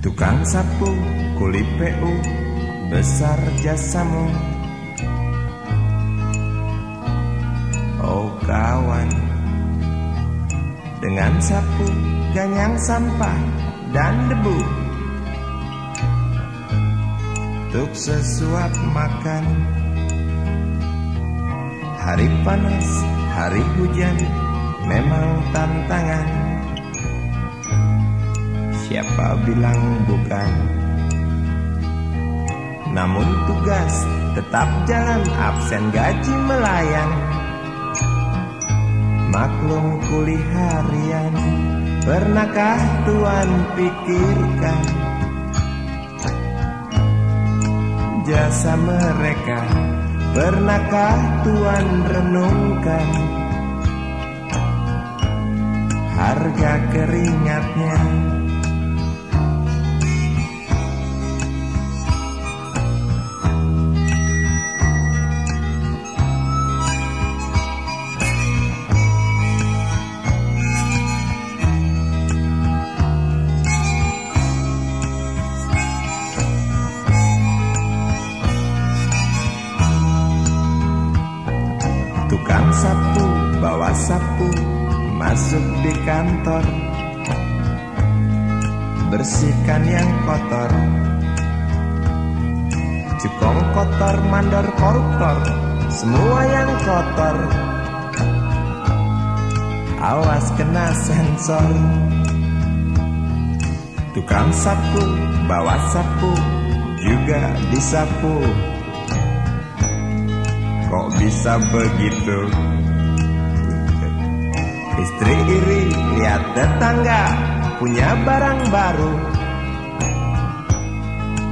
Tukang sapu, kuli PU, besar jasamu. Oh kawan. Dengan sapu, ganyang sampah, dan debu. Untuk sesuap makan. Hari panas, hari hujan Memang tantangan Siapa bilang bukan? Namun tugas tetap jalan absen gaji melayang. Maklum kuliah harian Pernahkah Tuan pikirkan? Jasa mereka Pernahkah Tuan renungkan? Harga keringatnya bawa sapu masuk di kantor. Bersihkan yang kotor. Cukong kotor mandor koruptor. Semua yang kotor. Awas kena sensor. Tukang sapu bawa sapu Juga disapu. Kok bisa begitu? Istri iri lihat tetangga punya barang baru.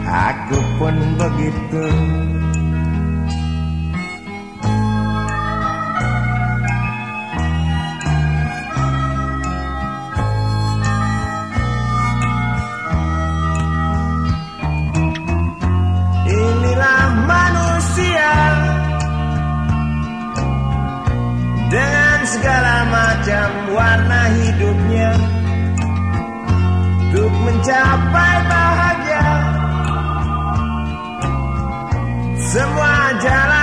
Aku pun begitu. Segala macam warna hidupnya untuk mencapai bahagia. Semua jalan